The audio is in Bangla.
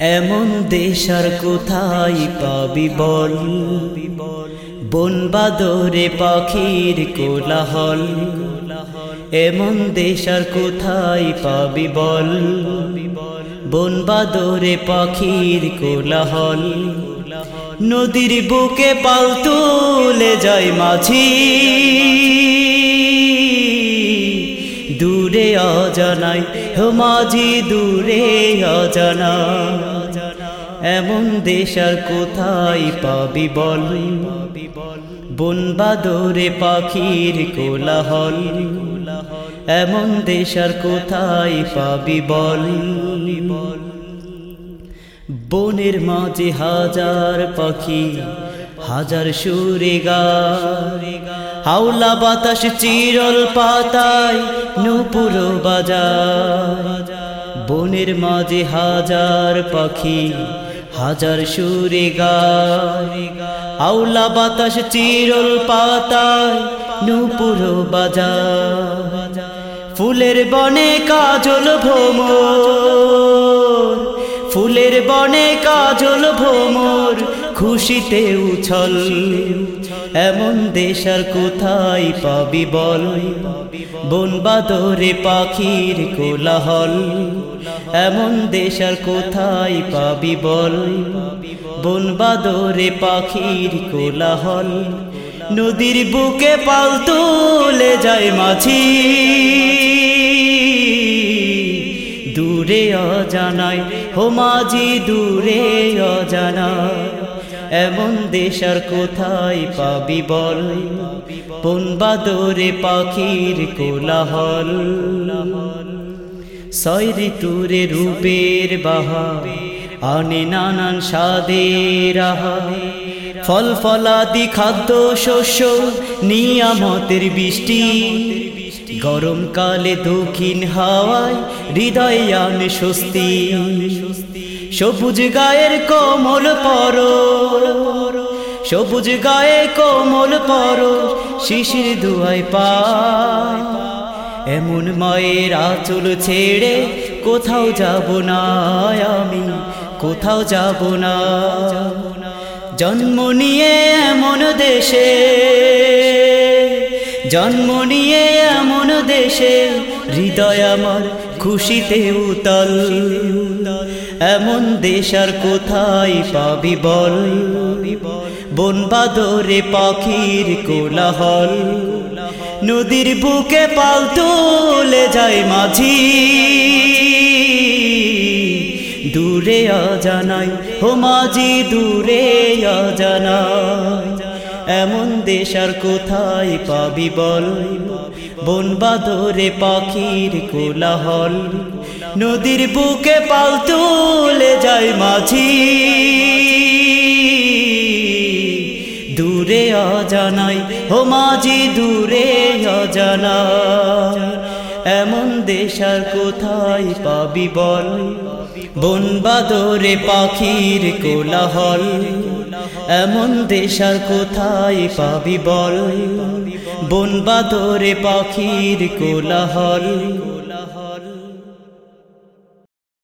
এমন দেশার কোথায় পাবি বল? বন বাদরে পাখির কোলাহল। এমন দেশার কোথায় পাবি বল? বন বাদরে পাখির কোলাহল। নদীর বুকে পাল তুলে যায় মাঝি। দূরে অজানাই মাঝি দূরে অজানা। এমন দেশার কোথায় পাবি বল? বন বাদরে পাখির কোলাহল। এমন দেশার কোথায় পাবি বল? বনের মাঝে হাজার পাখি হাজার সুরে হাওলা বাতাস চিরল পাতায় নুপুর বাজার বনের মাঝে হাজার পাখি, হাজার সুরে আউলা বাতাস চিরল পাতায় নুপুর বাজার ফুলের বনে কাজল ভোমর ফুলের বনে কাজল ভোমর খুশিতে উছল। এমন দেশার কোথায় পাবি বল? বন বাদরে পাখির কোলাহল। এমন দেশার কোথায় পাবি বল? বন বাদরে পাখির কোলাহল। নদীর বুকে পাল তুলে যায় মাছি দূরে অজানাই হো মাঝি, দূরে অজানায়। এমন দেশার কোথায় পাবি বল? কোন বাদরে পাখির কোলাহল? ছয় ঋতুরে রূপের বাহা আনে নানান স্বাদের ফল ফলাদি, খাদ্য শস্য, নিয়ামতের বৃষ্টি গরমকালে দক্ষিণ হাওয়ায় হৃদয় আনে স্বস্তি। সবুজ গায়ের কোমল পর সবুজ গায়ে কোমল পর শিশির দুয়াই পা এমন মায়ের আচল ছেড়ে কোথাও যাব না আমি, কোথাও যাব না। জন্ম নিয়ে এমন দেশে জন্ম নিয়ে এমন দেশে, হৃদয় আমার খুশিতে উতল। এমন দেশার কোথায় পাবি বল? বন বাদরে পাখির কোলাহল। নদীর বুকে পাল তুলে যায় মাঝি। দূরে অজানাই হো মাঝি, দূরে অজানাই এমন দেশার কোথায় পাবি বল? বন বাদরে পাখির কোলাহল। নদীর বুকে পাল তুলে যায় মাঝি। দূরে অজানাই হো মাঝি, দূরে অজানাই এমন দেশার কোথায় পাবি বল? বন বাদরে পাখির কোলাহল। এমন দেশার কোথায় পাবি বল? বন বাদরে পাখির কোলাহল।